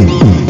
Mm-hmm.